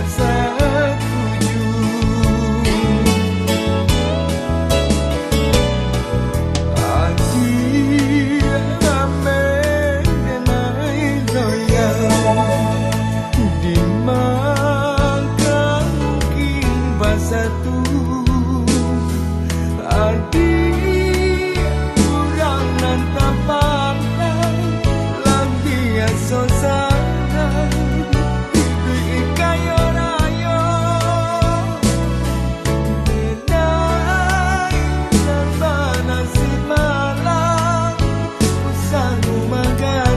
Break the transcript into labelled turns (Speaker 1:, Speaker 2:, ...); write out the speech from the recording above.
Speaker 1: that's girl.